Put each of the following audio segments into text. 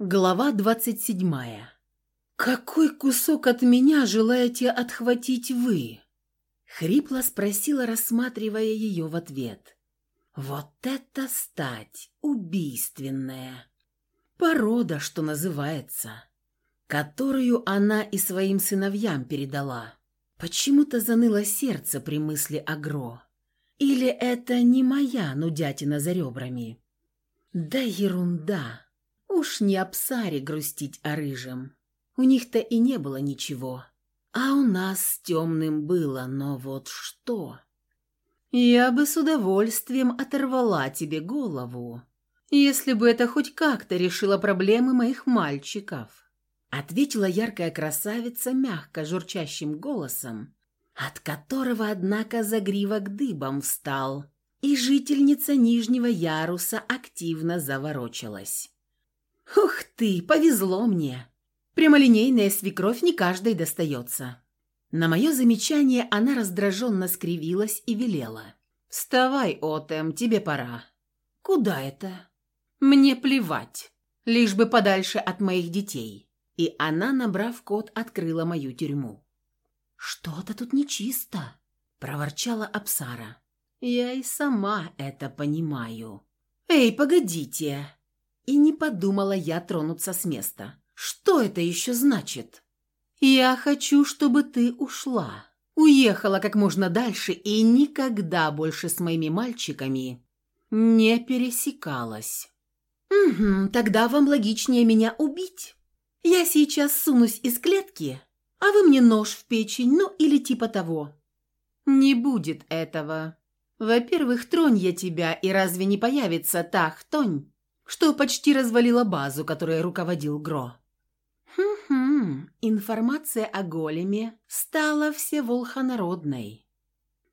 Глава двадцать седьмая. «Какой кусок от меня желаете отхватить вы?» Хрипло спросила, рассматривая ее в ответ. «Вот это стать убийственная! Порода, что называется, которую она и своим сыновьям передала. Почему-то заныло сердце при мысли о Гро. Или это не моя нудятина за ребрами?» «Да ерунда!» Уж не об Саре грустить о рыжем. У них-то и не было ничего. А у нас с темным было, но вот что... Я бы с удовольствием оторвала тебе голову, если бы это хоть как-то решило проблемы моих мальчиков. Ответила яркая красавица мягко журчащим голосом, от которого, однако, загривок дыбом встал, и жительница нижнего яруса активно заворочилась. «Ух ты, повезло мне! Прямолинейная свекровь не каждой достается». На мое замечание она раздраженно скривилась и велела. «Вставай, Отем, тебе пора». «Куда это?» «Мне плевать, лишь бы подальше от моих детей». И она, набрав код, открыла мою тюрьму. «Что-то тут нечисто», — проворчала Апсара. «Я и сама это понимаю». «Эй, погодите!» И не подумала я тронуться с места. Что это еще значит? Я хочу, чтобы ты ушла. Уехала как можно дальше и никогда больше с моими мальчиками не пересекалась. Угу, тогда вам логичнее меня убить. Я сейчас сунусь из клетки, а вы мне нож в печень, ну или типа того. Не будет этого. Во-первых, тронь я тебя, и разве не появится та хтонь, что почти развалило базу, которой руководил Гро. Хм-хм, информация о големе стала всеволхонародной.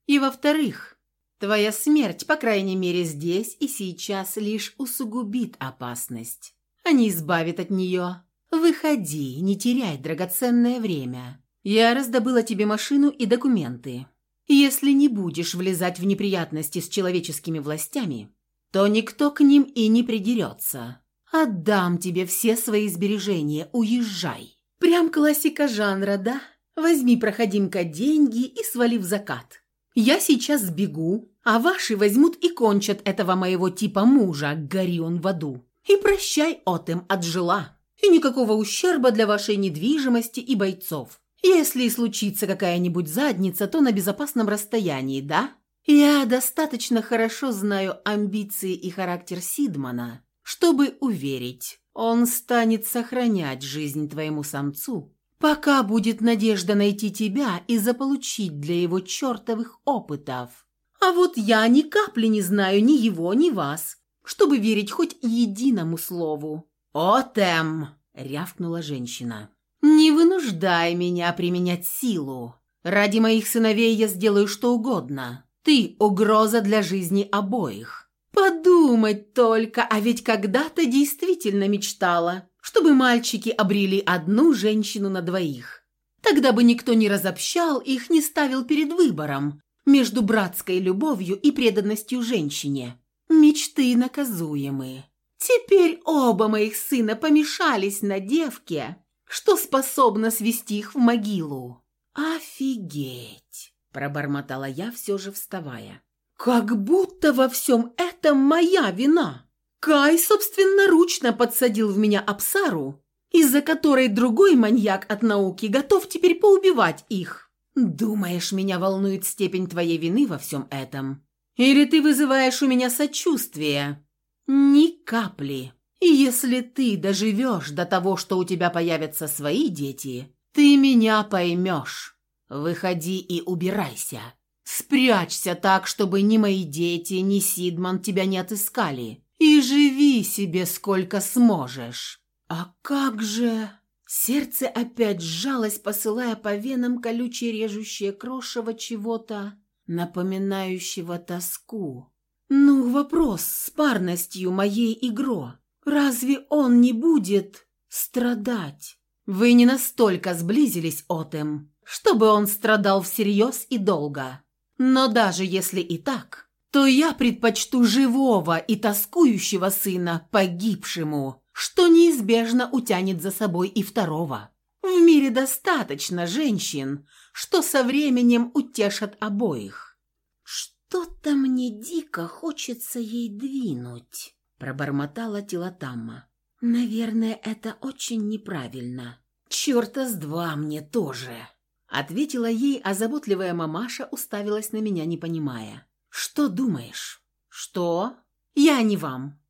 И во-вторых, твоя смерть, по крайней мере здесь и сейчас, лишь усугубит опасность, а не избавит от нее. Выходи, не теряй драгоценное время. Я раздобыла тебе машину и документы. Если не будешь влезать в неприятности с человеческими властями, то никто к ним и не придерется. Отдам тебе все свои сбережения, уезжай. Прям классика жанра, да? Возьми, проходимка, деньги и свали в закат. Я сейчас сбегу, а ваши возьмут и кончат этого моего типа мужа, гори он в аду. И прощай, отым, отжила. И никакого ущерба для вашей недвижимости и бойцов. Если и случится какая-нибудь задница, то на безопасном расстоянии, да? Я достаточно хорошо знаю амбиции и характер Сидмана, чтобы уверить, он станет сохранять жизнь твоему самцу, пока будет надежда найти тебя и заполучить для его чертовых опытов. А вот я ни капли не знаю ни его, ни вас, чтобы верить хоть единому слову. «О, Тем!» — рявкнула женщина. «Не вынуждай меня применять силу. Ради моих сыновей я сделаю что угодно. Ты – угроза для жизни обоих. Подумать только, а ведь когда-то действительно мечтала, чтобы мальчики обрели одну женщину на двоих. Тогда бы никто не разобщал их, не ставил перед выбором между братской любовью и преданностью женщине. Мечты наказуемые. Теперь оба моих сына помешались на девке, что способна свести их в могилу. Офигеть! Пробормотала я, все же вставая. «Как будто во всем этом моя вина! Кай собственноручно подсадил в меня Апсару, из-за которой другой маньяк от науки готов теперь поубивать их. Думаешь, меня волнует степень твоей вины во всем этом? Или ты вызываешь у меня сочувствие? Ни капли. Если ты доживешь до того, что у тебя появятся свои дети, ты меня поймешь». Выходи и убирайся. Спрячься так, чтобы ни мои дети, ни Сидман тебя не отыскали. И живи себе сколько сможешь. А как же... Сердце опять сжалось, посылая по венам колючее режущее крошево чего-то, напоминающего тоску. Ну, вопрос с парностью моей игро. Разве он не будет страдать? Вы не настолько сблизились, Отем, чтобы он страдал всерьез и долго. Но даже если и так, то я предпочту живого и тоскующего сына погибшему, что неизбежно утянет за собой и второго. В мире достаточно женщин, что со временем утешат обоих. Что-то мне дико хочется ей двинуть, пробормотала Тилатамма. Наверное, это очень неправильно. Черта с два мне тоже. Ответила ей, а заботливая мамаша уставилась на меня, не понимая. «Что думаешь?» «Что?» «Я не вам».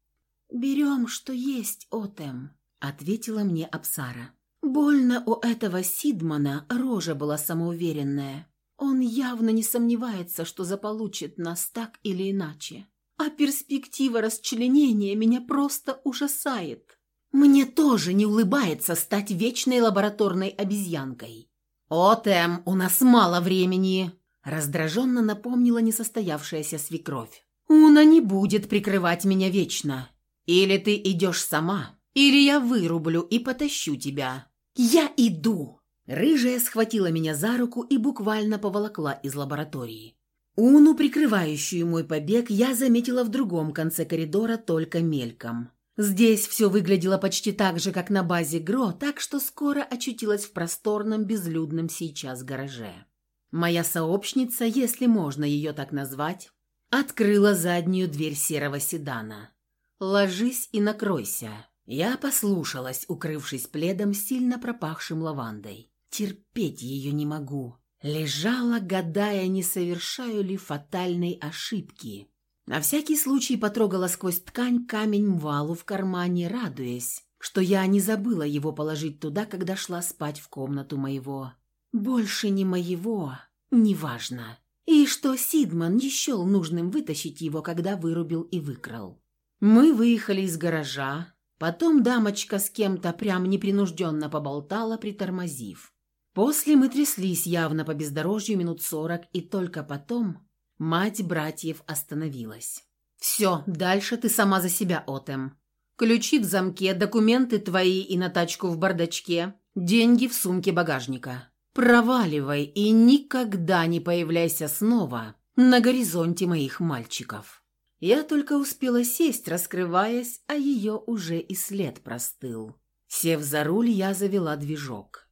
«Берем, что есть, Отем», — ответила мне Апсара. Больно у этого Сидмана рожа была самоуверенная. Он явно не сомневается, что заполучит нас так или иначе. А перспектива расчленения меня просто ужасает. Мне тоже не улыбается стать вечной лабораторной обезьянкой. «О, Тэм, у нас мало времени!» Раздраженно напомнила несостоявшаяся свекровь. «Уна не будет прикрывать меня вечно. Или ты идешь сама, или я вырублю и потащу тебя. «Я иду!» Рыжая схватила меня за руку и буквально поволокла из лаборатории. Уну, прикрывающую мой побег, я заметила в другом конце коридора только мельком. Здесь все выглядело почти так же, как на базе ГРО, так что скоро очутилась в просторном, безлюдном сейчас гараже. Моя сообщница, если можно ее так назвать, открыла заднюю дверь серого седана. «Ложись и накройся», я послушалась, укрывшись пледом, сильно пропахшим лавандой. Терпеть ее не могу. Лежала, гадая, не совершаю ли фатальной ошибки. На всякий случай потрогала сквозь ткань камень мвалу в кармане, радуясь, что я не забыла его положить туда, когда шла спать в комнату моего. Больше не моего, неважно. И что Сидман не счел нужным вытащить его, когда вырубил и выкрал. Мы выехали из гаража, Потом дамочка с кем-то прям непринужденно поболтала, притормозив. После мы тряслись явно по бездорожью минут сорок, и только потом мать братьев остановилась. «Все, дальше ты сама за себя, Отем. Ключи в замке, документы твои и на тачку в бардачке, деньги в сумке багажника. Проваливай и никогда не появляйся снова на горизонте моих мальчиков». Я только успела сесть, раскрываясь, а ее уже и след простыл. Сев за руль, я завела движок.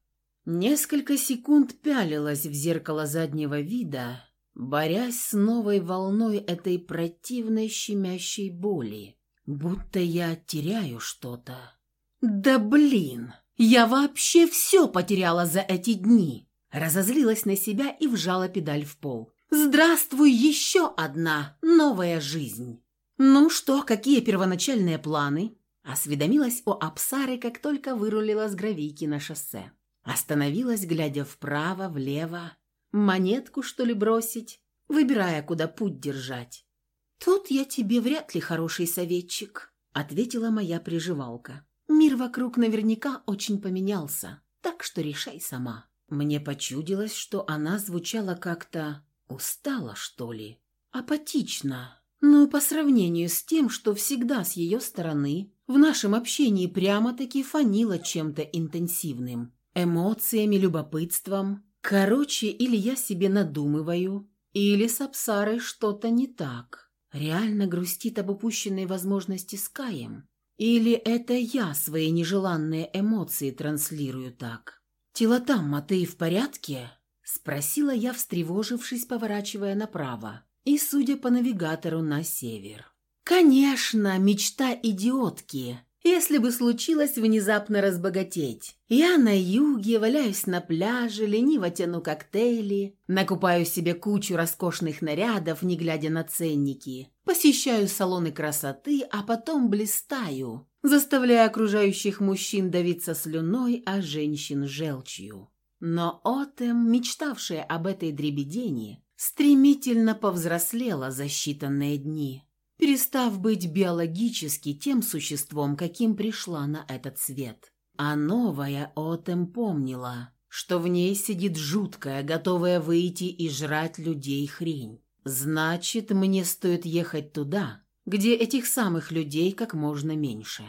Несколько секунд пялилась в зеркало заднего вида, борясь с новой волной этой противной щемящей боли, будто я теряю что-то. «Да блин! Я вообще все потеряла за эти дни!» Разозлилась на себя и вжала педаль в пол. Здравствуй, еще одна новая жизнь. Ну что, какие первоначальные планы? Осведомилась о Апсаре, как только вырулила с гравийки на шоссе. Остановилась, глядя вправо, влево. Монетку, что ли, бросить? Выбирая, куда путь держать. «Тут я тебе вряд ли хороший советчик», — ответила моя приживалка. «Мир вокруг наверняка очень поменялся, так что решай сама». Мне почудилось, что она звучала как-то Устала, что ли? Апатично. Ну, по сравнению с тем, что всегда с ее стороны в нашем общении прямо-таки фанило чем-то интенсивным. Эмоциями, любопытством. Короче, или я себе надумываю, или с Апсарой что-то не так. Реально грустит об упущенной возможности с Каем. Или это я свои нежеланные эмоции транслирую так? «Тилотамма, ты в порядке?» Спросила я, встревожившись, поворачивая направо. И, судя по навигатору, на север. «Конечно, мечта идиотки!» Если бы случилось внезапно разбогатеть. Я на юге, валяюсь на пляже, лениво тяну коктейли, накупаю себе кучу роскошных нарядов, не глядя на ценники, посещаю салоны красоты, а потом блистаю, заставляя окружающих мужчин давиться слюной, а женщин желчью. Но Отем, мечтавшая об этой дребедени, стремительно повзрослела за считанные дни, перестав быть биологически тем существом, каким пришла на этот свет. А новая Отем помнила, что в ней сидит жуткая, готовая выйти и жрать людей хрень. Значит, мне стоит ехать туда, где этих самых людей как можно меньше.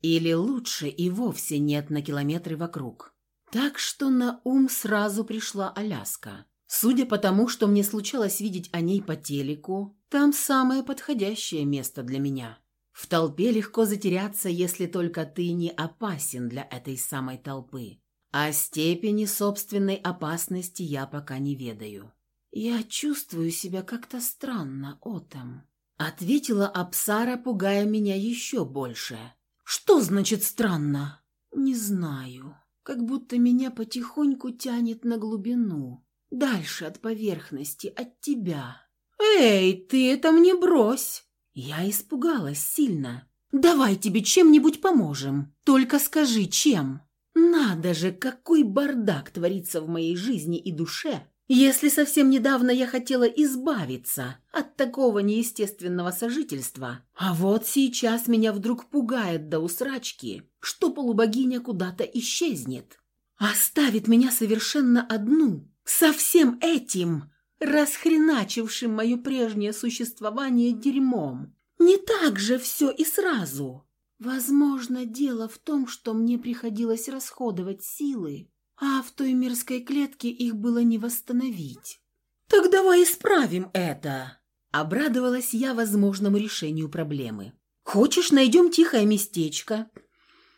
Или лучше и вовсе нет на километры вокруг. Так что на ум сразу пришла Аляска. Судя по тому, что мне случалось видеть о ней по телеку, там самое подходящее место для меня. В толпе легко затеряться, если только ты не опасен для этой самой толпы. А степени собственной опасности я пока не ведаю. Я чувствую себя как-то странно, Отом. Ответила Апсара, пугая меня еще больше. Что значит странно? Не знаю. Как будто меня потихоньку тянет на глубину. Дальше от поверхности, от тебя. Эй, ты это мне брось. Я испугалась сильно. Давай тебе чем-нибудь поможем. Только скажи, чем. Надо же, какой бардак творится в моей жизни и душе, если совсем недавно я хотела избавиться от такого неестественного сожительства, а вот сейчас меня вдруг пугает до усрачки, что полубогиня куда-то исчезнет, оставит меня совершенно одну, со всем этим, расхреначившим мое прежнее существование дерьмом. Не так же все и сразу. Возможно, дело в том, что мне приходилось расходовать силы, а в той мирской клетке их было не восстановить. «Так давай исправим это!» Обрадовалась я возможному решению проблемы. «Хочешь, найдем тихое местечко,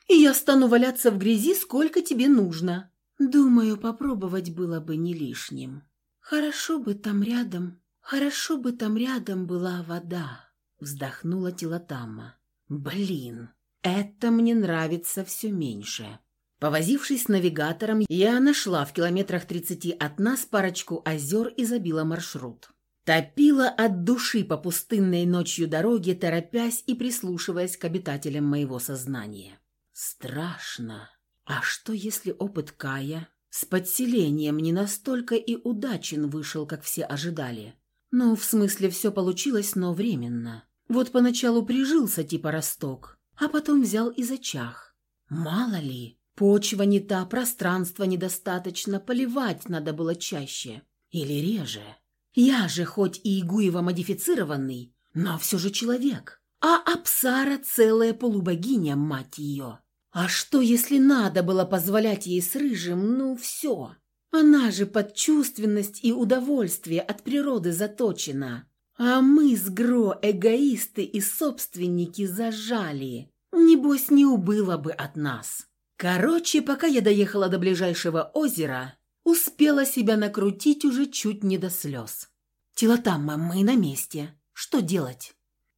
и я стану валяться в грязи, сколько тебе нужно?» Думаю, попробовать было бы не лишним. Хорошо бы там рядом, хорошо бы там рядом была вода, вздохнула Тилатама. Блин, это мне нравится все меньше. Повозившись с навигатором, я нашла в километрах тридцати от нас парочку озер и забила маршрут. Топила от души по пустынной ночью дороге, торопясь и прислушиваясь к обитателям моего сознания. Страшно. А что, если опыт Кая с подселением не настолько и удачен вышел, как все ожидали? Ну, в смысле, все получилось, но временно. Вот поначалу прижился типа росток, а потом взял и зачах. Мало ли, почва не та, пространства недостаточно, поливать надо было чаще. Или реже. Я же хоть и Игуева модифицированный, но все же человек. А Апсара целая полубогиня, мать ее. А что, если надо было позволять ей с рыжим, ну все. Она же под чувственность и удовольствие от природы заточена. А мы с Гро эгоисты и собственники зажали. Небось, не убыло бы от нас. Короче, пока я доехала до ближайшего озера, успела себя накрутить уже чуть не до слез. Тилотамма, мы на месте. Что делать?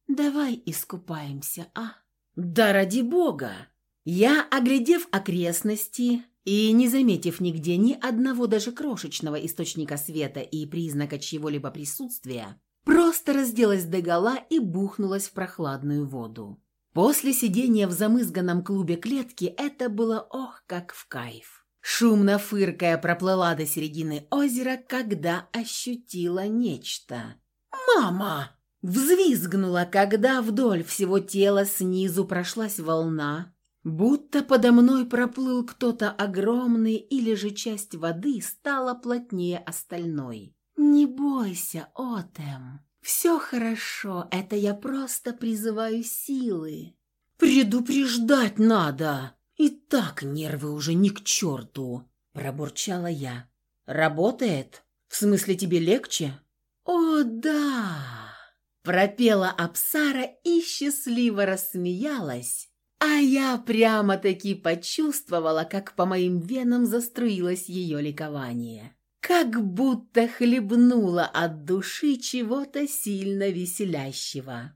Давай искупаемся, а? Да ради бога! Я, оглядев окрестности и не заметив нигде ни одного даже крошечного источника света и признака чьего-либо присутствия, Просто разделась догола и бухнулась в прохладную воду. После сидения в замызганном клубе клетки это было ох, как в кайф. Шумно фыркая проплыла до середины озера, когда ощутила нечто. «Мама!» Взвизгнула, когда вдоль всего тела снизу прошлась волна, будто подо мной проплыл кто-то огромный или же часть воды стала плотнее остальной. «Не бойся, Отем. Все хорошо, это я просто призываю силы». «Предупреждать надо! И так нервы уже ни к черту!» – пробурчала я. «Работает? В смысле тебе легче?» «О, да!» – пропела Апсара и счастливо рассмеялась, а я прямо-таки почувствовала, как по моим венам заструилось ее ликование как будто хлебнула от души чего-то сильно веселящего.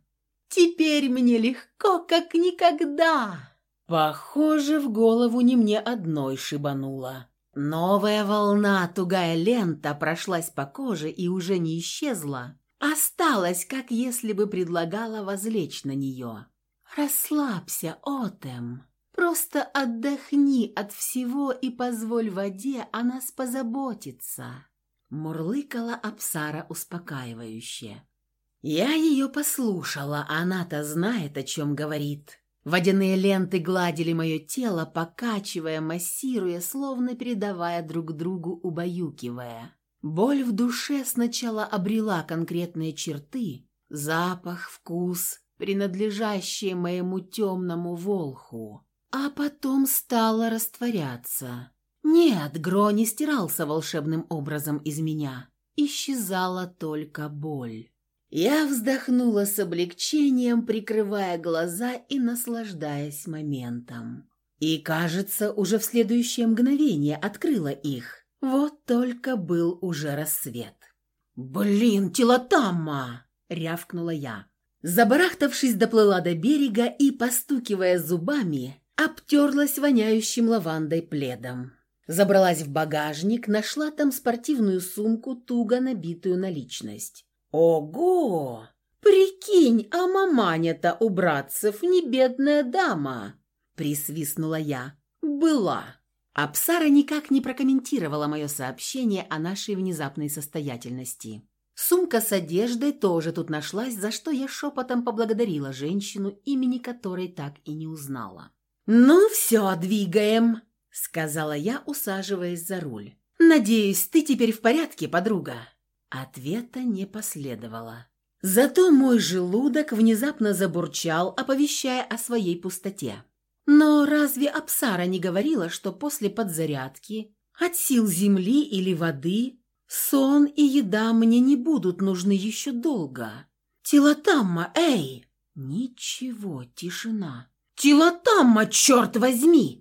«Теперь мне легко, как никогда!» Похоже, в голову не мне одной шибанула. Новая волна, тугая лента, прошлась по коже и уже не исчезла. Осталась, как если бы предлагала возлечь на нее. «Расслабься, Отем!» Просто отдохни от всего и позволь воде о нас позаботиться», — мурлыкала Апсара успокаивающе. Я ее послушала, она-то знает, о чем говорит. Водяные ленты гладили мое тело, покачивая, массируя, словно передавая друг другу, убаюкивая. Боль в душе сначала обрела конкретные черты, запах, вкус, принадлежащие моему темному волху а потом стала растворяться. Нет, Гро не стирался волшебным образом из меня. Исчезала только боль. Я вздохнула с облегчением, прикрывая глаза и наслаждаясь моментом. И, кажется, уже в следующее мгновение открыла их. Вот только был уже рассвет. «Блин, телотамма!» — рявкнула я. Забарахтавшись, доплыла до берега и, постукивая зубами, обтерлась воняющим лавандой пледом. Забралась в багажник, нашла там спортивную сумку, туго набитую наличность. «Ого! Прикинь, а маманя-то у братцев не бедная дама!» – присвистнула я. «Была». Апсара никак не прокомментировала мое сообщение о нашей внезапной состоятельности. Сумка с одеждой тоже тут нашлась, за что я шепотом поблагодарила женщину, имени которой так и не узнала. «Ну все, двигаем», — сказала я, усаживаясь за руль. «Надеюсь, ты теперь в порядке, подруга?» Ответа не последовало. Зато мой желудок внезапно забурчал, оповещая о своей пустоте. Но разве Апсара не говорила, что после подзарядки от сил земли или воды сон и еда мне не будут нужны еще долго? Тилотамма, эй! Ничего, тишина. Тилотамма, черт возьми!